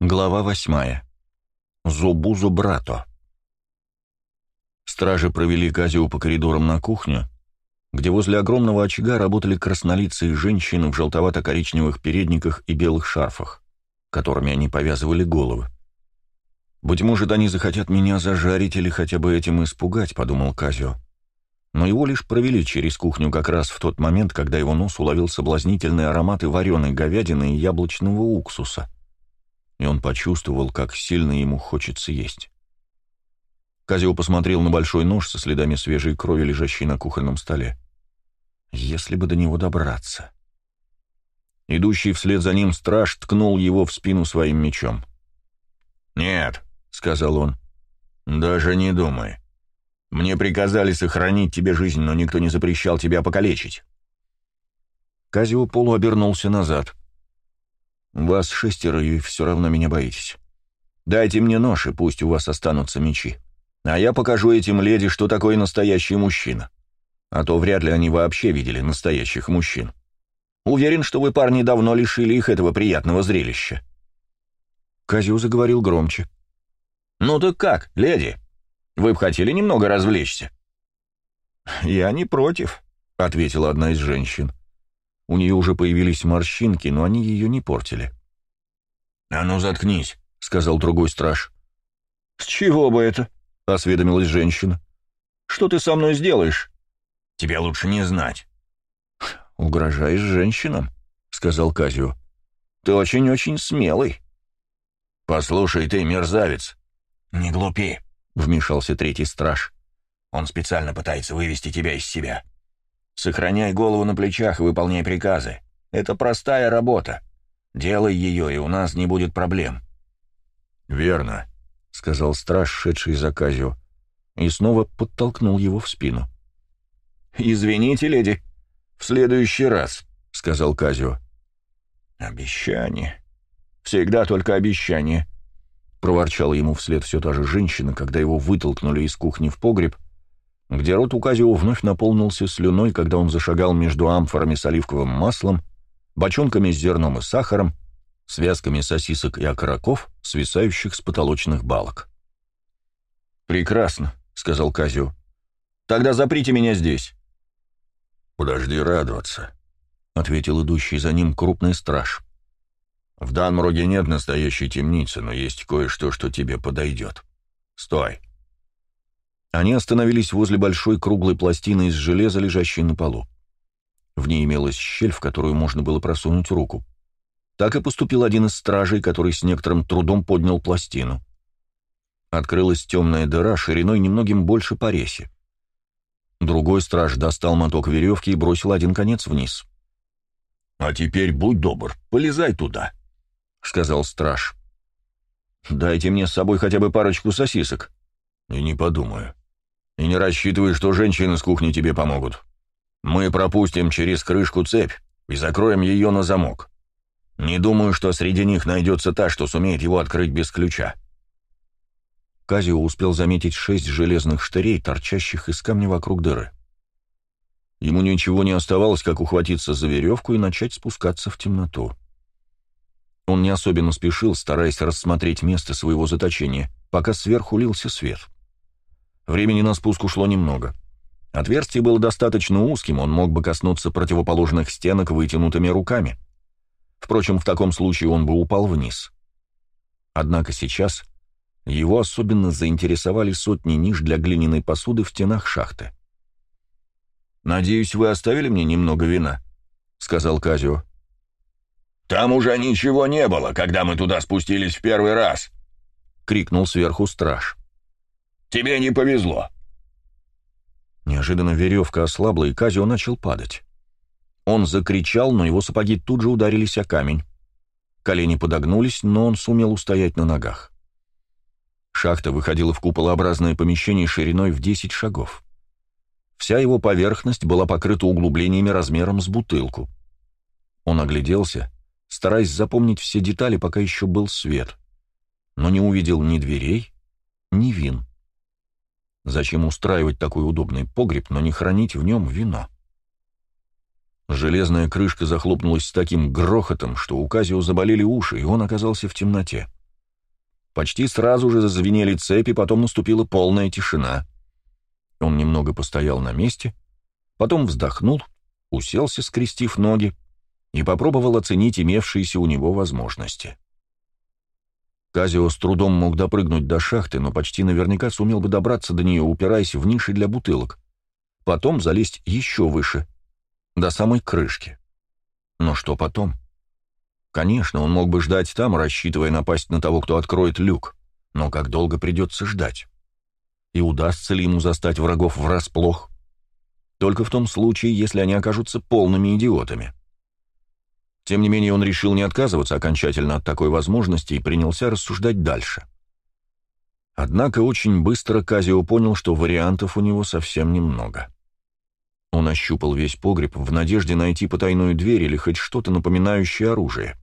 Глава восьмая. Зубузу брато. Стражи провели Казио по коридорам на кухню, где возле огромного очага работали краснолицые женщины в желтовато-коричневых передниках и белых шарфах, которыми они повязывали головы. «Быть может, они захотят меня зажарить или хотя бы этим испугать», — подумал Казио. Но его лишь провели через кухню как раз в тот момент, когда его нос уловил соблазнительные ароматы вареной говядины и яблочного уксуса — и он почувствовал, как сильно ему хочется есть. Казио посмотрел на большой нож со следами свежей крови, лежащей на кухонном столе. Если бы до него добраться. Идущий вслед за ним страж ткнул его в спину своим мечом. «Нет», — сказал он, — «даже не думай. Мне приказали сохранить тебе жизнь, но никто не запрещал тебя покалечить». Казио полуобернулся назад — вас шестеро, и все равно меня боитесь. Дайте мне нож, и пусть у вас останутся мечи. А я покажу этим леди, что такое настоящий мужчина. А то вряд ли они вообще видели настоящих мужчин. Уверен, что вы, парни, давно лишили их этого приятного зрелища». Казю заговорил громче. «Ну так как, леди? Вы бы хотели немного развлечься?» «Я не против», — ответила одна из женщин. У нее уже появились морщинки, но они ее не портили. «А ну, заткнись», — сказал другой страж. «С чего бы это?» — осведомилась женщина. «Что ты со мной сделаешь?» «Тебе лучше не знать». «Угрожаешь женщинам?» — сказал Казио. «Ты очень-очень смелый». «Послушай ты, мерзавец!» «Не глупи», — вмешался третий страж. «Он специально пытается вывести тебя из себя. Сохраняй голову на плечах и выполняй приказы. Это простая работа. Делай ее, и у нас не будет проблем». «Верно», — сказал страж, шедший за Казио, и снова подтолкнул его в спину. «Извините, леди, в следующий раз», — сказал Казио. «Обещание. Всегда только обещание», — проворчала ему вслед все та же женщина, когда его вытолкнули из кухни в погреб, где рот у Казио вновь наполнился слюной, когда он зашагал между амфорами с оливковым маслом, бочонками с зерном и сахаром, связками сосисок и окороков, свисающих с потолочных балок. «Прекрасно», — сказал Казио. «Тогда заприте меня здесь». «Подожди радоваться», — ответил идущий за ним крупный страж. «В Данмроге нет настоящей темницы, но есть кое-что, что тебе подойдет. Стой!» Они остановились возле большой круглой пластины из железа, лежащей на полу. В ней имелась щель, в которую можно было просунуть руку. Так и поступил один из стражей, который с некоторым трудом поднял пластину. Открылась темная дыра шириной немногим больше порези. Другой страж достал моток веревки и бросил один конец вниз. «А теперь будь добр, полезай туда», — сказал страж. «Дайте мне с собой хотя бы парочку сосисок». «И не подумаю», и не рассчитывай, что женщины с кухни тебе помогут. Мы пропустим через крышку цепь и закроем ее на замок. Не думаю, что среди них найдется та, что сумеет его открыть без ключа». Казио успел заметить шесть железных штырей, торчащих из камня вокруг дыры. Ему ничего не оставалось, как ухватиться за веревку и начать спускаться в темноту. Он не особенно спешил, стараясь рассмотреть место своего заточения, пока сверху лился свет. Времени на спуск ушло немного. Отверстие было достаточно узким, он мог бы коснуться противоположных стенок вытянутыми руками. Впрочем, в таком случае он бы упал вниз. Однако сейчас его особенно заинтересовали сотни ниш для глиняной посуды в стенах шахты. «Надеюсь, вы оставили мне немного вина?» — сказал Казио. «Там уже ничего не было, когда мы туда спустились в первый раз!» — крикнул сверху страж. Тебе не повезло». Неожиданно веревка ослабла, и Казио начал падать. Он закричал, но его сапоги тут же ударились о камень. Колени подогнулись, но он сумел устоять на ногах. Шахта выходила в куполообразное помещение шириной в 10 шагов. Вся его поверхность была покрыта углублениями размером с бутылку. Он огляделся, стараясь запомнить все детали, пока еще был свет, но не увидел ни дверей, ни вин. Зачем устраивать такой удобный погреб, но не хранить в нем вино? Железная крышка захлопнулась с таким грохотом, что у Казио заболели уши, и он оказался в темноте. Почти сразу же зазвенели цепи, потом наступила полная тишина. Он немного постоял на месте, потом вздохнул, уселся, скрестив ноги, и попробовал оценить имевшиеся у него возможности. Казио с трудом мог допрыгнуть до шахты, но почти наверняка сумел бы добраться до нее, упираясь в ниши для бутылок. Потом залезть еще выше, до самой крышки. Но что потом? Конечно, он мог бы ждать там, рассчитывая напасть на того, кто откроет люк. Но как долго придется ждать? И удастся ли ему застать врагов врасплох? Только в том случае, если они окажутся полными идиотами. Тем не менее, он решил не отказываться окончательно от такой возможности и принялся рассуждать дальше. Однако очень быстро Казио понял, что вариантов у него совсем немного. Он ощупал весь погреб в надежде найти потайную дверь или хоть что-то напоминающее оружие.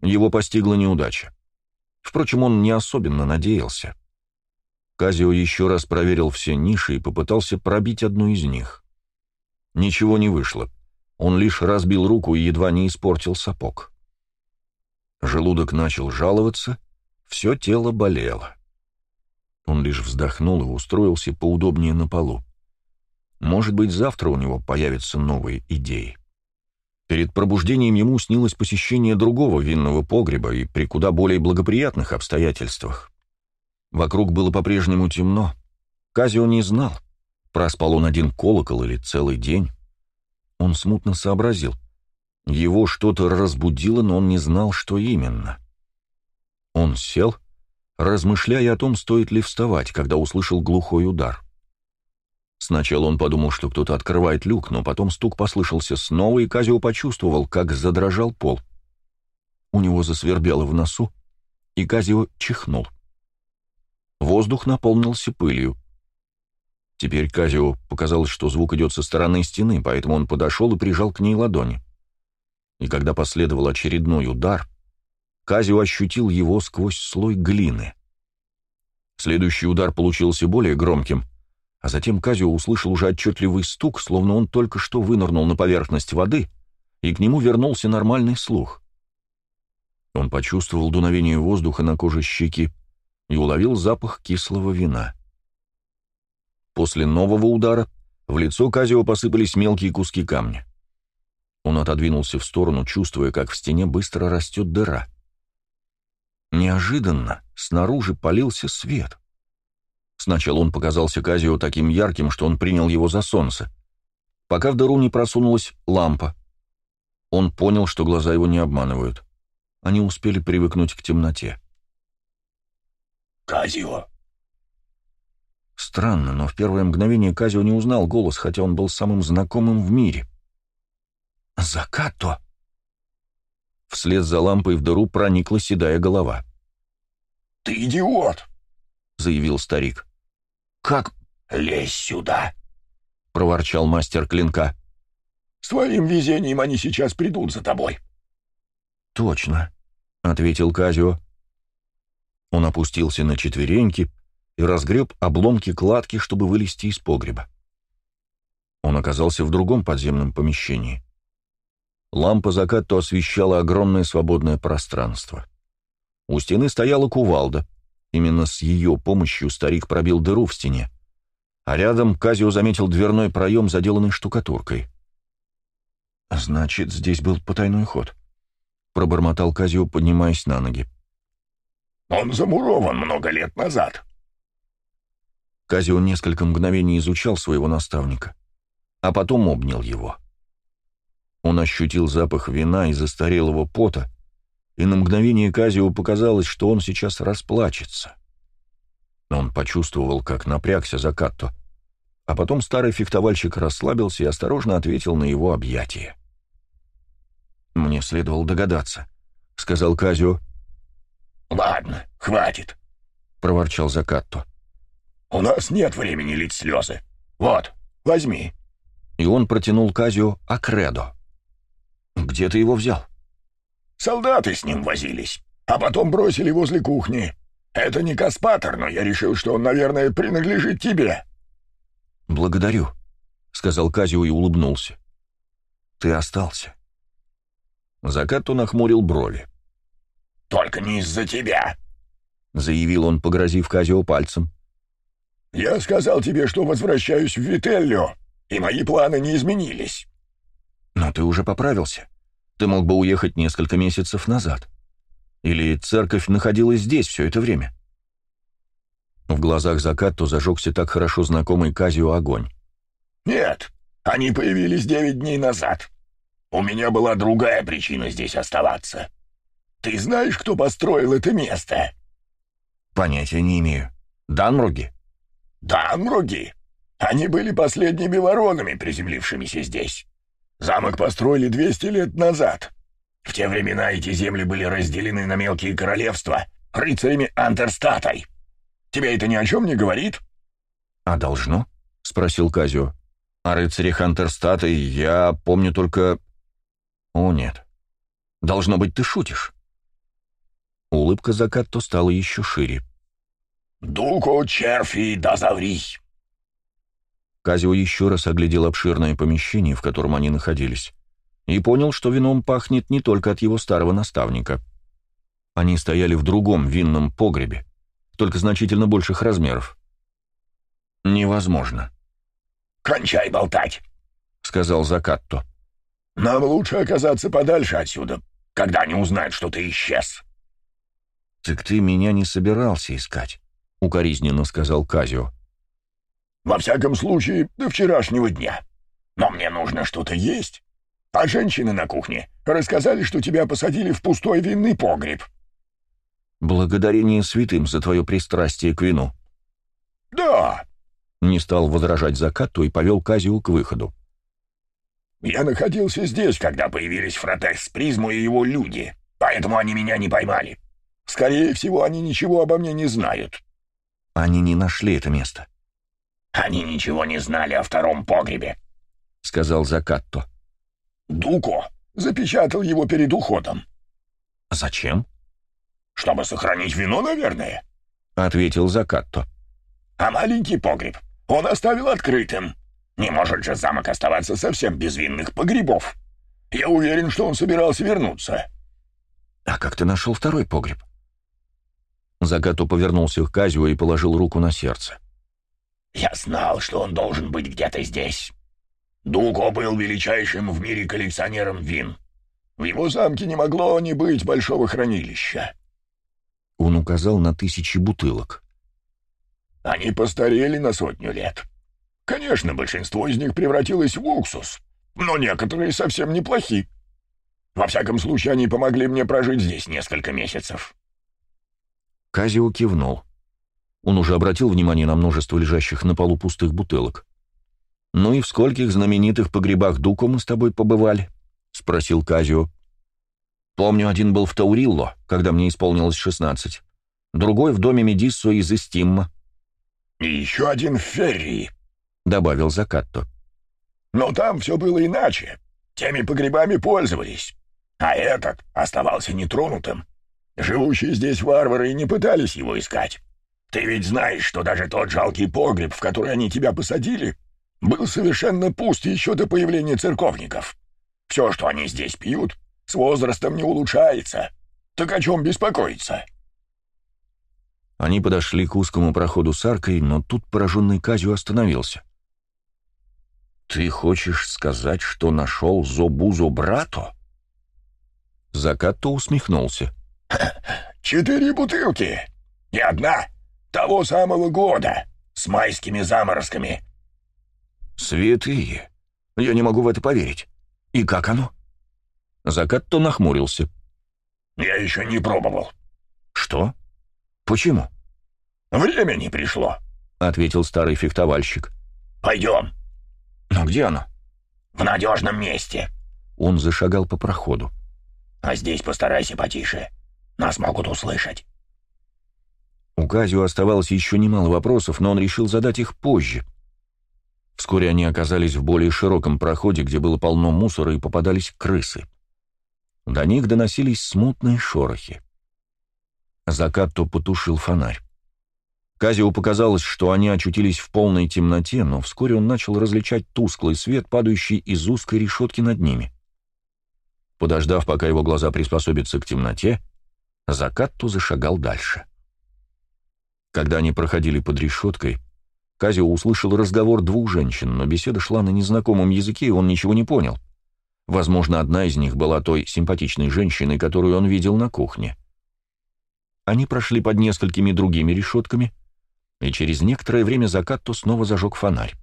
Его постигла неудача. Впрочем, он не особенно надеялся. Казио еще раз проверил все ниши и попытался пробить одну из них. Ничего не вышло. Он лишь разбил руку и едва не испортил сапог. Желудок начал жаловаться, все тело болело. Он лишь вздохнул и устроился поудобнее на полу. Может быть, завтра у него появятся новые идеи. Перед пробуждением ему снилось посещение другого винного погреба и при куда более благоприятных обстоятельствах. Вокруг было по-прежнему темно. Казио не знал, проспал он один колокол или целый день. Он смутно сообразил. Его что-то разбудило, но он не знал, что именно. Он сел, размышляя о том, стоит ли вставать, когда услышал глухой удар. Сначала он подумал, что кто-то открывает люк, но потом стук послышался снова, и Казио почувствовал, как задрожал пол. У него засвербело в носу, и Казио чихнул. Воздух наполнился пылью. Теперь Казио показалось, что звук идет со стороны стены, поэтому он подошел и прижал к ней ладони. И когда последовал очередной удар, Казио ощутил его сквозь слой глины. Следующий удар получился более громким, а затем Казио услышал уже отчетливый стук, словно он только что вынырнул на поверхность воды, и к нему вернулся нормальный слух. Он почувствовал дуновение воздуха на коже щеки и уловил запах кислого вина. После нового удара в лицо Казио посыпались мелкие куски камня. Он отодвинулся в сторону, чувствуя, как в стене быстро растет дыра. Неожиданно снаружи полился свет. Сначала он показался Казио таким ярким, что он принял его за солнце. Пока в дыру не просунулась лампа. Он понял, что глаза его не обманывают. Они успели привыкнуть к темноте. «Казио!» Странно, но в первое мгновение Казио не узнал голос, хотя он был самым знакомым в мире. «Закато!» Вслед за лампой в дыру проникла седая голова. «Ты идиот!» — заявил старик. «Как? Лезь сюда!» — проворчал мастер клинка. «С твоим везением они сейчас придут за тобой». «Точно», — ответил Казио. Он опустился на четвереньки, и разгреб обломки кладки, чтобы вылезти из погреба. Он оказался в другом подземном помещении. Лампа заката освещала огромное свободное пространство. У стены стояла кувалда. Именно с ее помощью старик пробил дыру в стене. А рядом Казио заметил дверной проем, заделанный штукатуркой. «Значит, здесь был потайной ход», — пробормотал Казио, поднимаясь на ноги. «Он замурован много лет назад», Казио несколько мгновений изучал своего наставника, а потом обнял его. Он ощутил запах вина и застарелого пота, и на мгновение Казио показалось, что он сейчас расплачется. Но он почувствовал, как напрягся за Катто, а потом старый фехтовальщик расслабился и осторожно ответил на его объятие. «Мне следовало догадаться», — сказал Казио. «Ладно, хватит», — проворчал Закатто. «У нас нет времени лить слезы. Вот, возьми». И он протянул Казио Акредо. «Где ты его взял?» «Солдаты с ним возились, а потом бросили возле кухни. Это не Каспатор, но я решил, что он, наверное, принадлежит тебе». «Благодарю», — сказал Казио и улыбнулся. «Ты остался». Закату нахмурил брови. «Только не из-за тебя», заявил он, погрозив Казио пальцем. «Я сказал тебе, что возвращаюсь в Вителлио, и мои планы не изменились». «Но ты уже поправился. Ты мог бы уехать несколько месяцев назад. Или церковь находилась здесь все это время?» В глазах Закатто зажегся так хорошо знакомый Казио огонь. «Нет, они появились девять дней назад. У меня была другая причина здесь оставаться. Ты знаешь, кто построил это место?» «Понятия не имею. Данмруги?» «Данмруги. Они были последними воронами, приземлившимися здесь. Замок построили 200 лет назад. В те времена эти земли были разделены на мелкие королевства рыцарями Антерстатой. Тебе это ни о чем не говорит?» «А должно?» — спросил Казио. «О рыцаре Хантерстата я помню только...» «О, нет. Должно быть, ты шутишь». Улыбка Закатто стала еще шире. «Дуко черфи дозаври!» Казио еще раз оглядел обширное помещение, в котором они находились, и понял, что вином пахнет не только от его старого наставника. Они стояли в другом винном погребе, только значительно больших размеров. «Невозможно». «Кончай болтать», — сказал Закатто. «Нам лучше оказаться подальше отсюда, когда они узнают, что ты исчез». «Так ты меня не собирался искать», — укоризненно сказал Казио. «Во всяком случае, до вчерашнего дня. Но мне нужно что-то есть. А женщины на кухне рассказали, что тебя посадили в пустой винный погреб». «Благодарение святым за твое пристрастие к вину». «Да», — не стал возражать Закату и повел Казио к выходу. «Я находился здесь, когда появились Фротекс Призму и его люди, поэтому они меня не поймали. Скорее всего, они ничего обо мне не знают». «Они не нашли это место». «Они ничего не знали о втором погребе», — сказал Закатто. «Дуко запечатал его перед уходом». «Зачем?» «Чтобы сохранить вино, наверное», — ответил Закатто. «А маленький погреб он оставил открытым. Не может же замок оставаться совсем без винных погребов. Я уверен, что он собирался вернуться». «А как ты нашел второй погреб?» Закату повернулся к Казио и положил руку на сердце. «Я знал, что он должен быть где-то здесь. Дуко был величайшим в мире коллекционером вин. В его замке не могло не быть большого хранилища. Он указал на тысячи бутылок. Они постарели на сотню лет. Конечно, большинство из них превратилось в уксус, но некоторые совсем неплохи. Во всяком случае, они помогли мне прожить здесь несколько месяцев. Казио кивнул. Он уже обратил внимание на множество лежащих на полу пустых бутылок. «Ну и в скольких знаменитых погребах Дуку мы с тобой побывали?» — спросил Казио. Помню, один был в Таурилло, когда мне исполнилось шестнадцать. Другой в доме Медиссо из Истимма. «И еще один в Ферри», — добавил Закатто. «Но там все было иначе. Теми погребами пользовались. А этот оставался нетронутым. Живущие здесь варвары не пытались его искать. Ты ведь знаешь, что даже тот жалкий погреб, в который они тебя посадили, был совершенно пуст еще до появления церковников. Все, что они здесь пьют, с возрастом не улучшается. Так о чем беспокоиться?» Они подошли к узкому проходу с аркой, но тут пораженный Казю остановился. «Ты хочешь сказать, что нашел Зобузо брато?» Закатто усмехнулся. «Четыре бутылки. И одна того самого года, с майскими заморозками». «Святые! Я не могу в это поверить. И как оно?» Закатто нахмурился. «Я еще не пробовал». «Что? Почему?» «Время не пришло», — ответил старый фехтовальщик. «Пойдем». «Но где оно?» «В надежном месте». Он зашагал по проходу. «А здесь постарайся потише. Нас могут услышать». У Казио оставалось еще немало вопросов, но он решил задать их позже. Вскоре они оказались в более широком проходе, где было полно мусора и попадались крысы. До них доносились смутные шорохи. Закатто потушил фонарь. Казио показалось, что они очутились в полной темноте, но вскоре он начал различать тусклый свет, падающий из узкой решетки над ними. Подождав, пока его глаза приспособятся к темноте, Закатту зашагал дальше. Когда они проходили под решеткой, Казио услышал разговор двух женщин, но беседа шла на незнакомом языке, и он ничего не понял. Возможно, одна из них была той симпатичной женщиной, которую он видел на кухне. Они прошли под несколькими другими решетками, и через некоторое время Закатто снова зажег фонарь.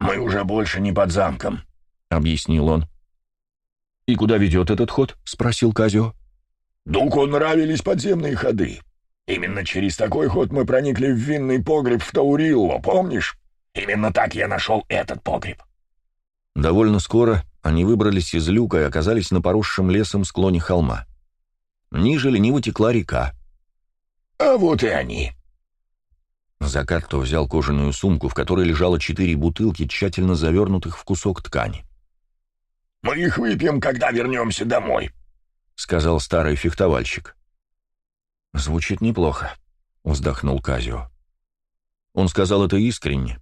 «Мы уже больше не под замком», — объяснил он. «И куда ведет этот ход?» — спросил Казио. «Дуку нравились подземные ходы. Именно через такой ход мы проникли в винный погреб в Таурилло, помнишь? Именно так я нашел этот погреб». Довольно скоро они выбрались из люка и оказались на поросшем лесом склоне холма. Ниже лениво текла река. «А вот и они». Закатто взял кожаную сумку, в которой лежало четыре бутылки, тщательно завернутых в кусок ткани. «Мы их выпьем, когда вернемся домой», — сказал старый фехтовальщик. «Звучит неплохо», — вздохнул Казио. Он сказал это искренне.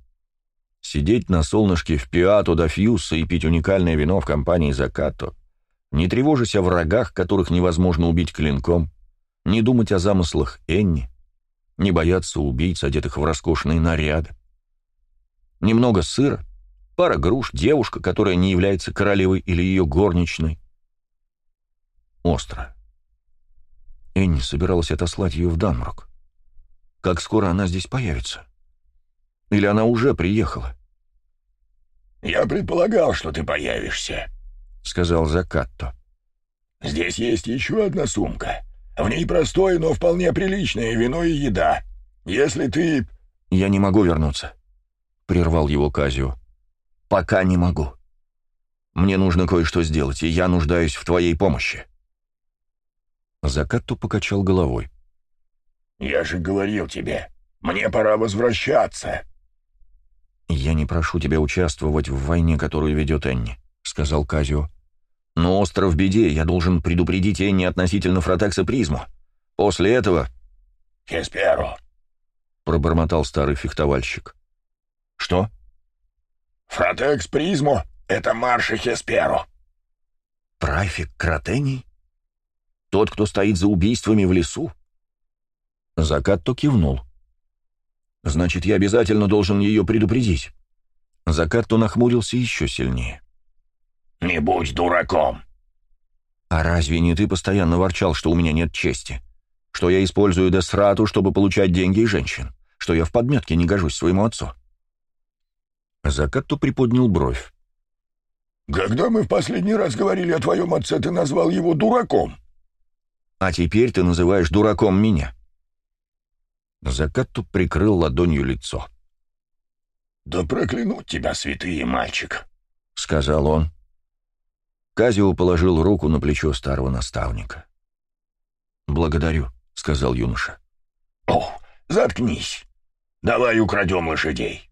Сидеть на солнышке в Пиато да Фьюса и пить уникальное вино в компании Закато, не тревожась о врагах, которых невозможно убить клинком, не думать о замыслах Энни, не бояться убийц, одетых в роскошные наряды. Немного сыра, пара груш, девушка, которая не является королевой или ее горничной. Остро. Энни собиралась отослать ее в Данмрок. Как скоро она здесь появится? Или она уже приехала? «Я предполагал, что ты появишься», — сказал Закатто. «Здесь есть еще одна сумка. В ней простое, но вполне приличное вино и еда. Если ты...» «Я не могу вернуться», — прервал его Казио. «Пока не могу. Мне нужно кое-что сделать, и я нуждаюсь в твоей помощи». Закатто покачал головой. «Я же говорил тебе, мне пора возвращаться». «Я не прошу тебя участвовать в войне, которую ведет Энни», — сказал Казио. «Но остров в беде, я должен предупредить Энни относительно Фротекса Призму. После этого...» «Хесперо», — пробормотал старый фехтовальщик. «Что?» «Фротекс Призму — это марши Хесперо». «Прафик Кротений? Тот, кто стоит за убийствами в лесу?» Закат то кивнул. Значит, я обязательно должен ее предупредить. Закат-то нахмурился еще сильнее. «Не будь дураком!» «А разве не ты постоянно ворчал, что у меня нет чести? Что я использую Десрату, чтобы получать деньги и женщин? Что я в подметке не гожусь своему отцу?» Закат-то приподнял бровь. «Когда мы в последний раз говорили о твоем отце, ты назвал его дураком». «А теперь ты называешь дураком меня». Закату прикрыл ладонью лицо. «Да проклянут тебя, святые мальчик», — сказал он. Казио положил руку на плечо старого наставника. «Благодарю», — сказал юноша. «О, заткнись. Давай украдем лошадей».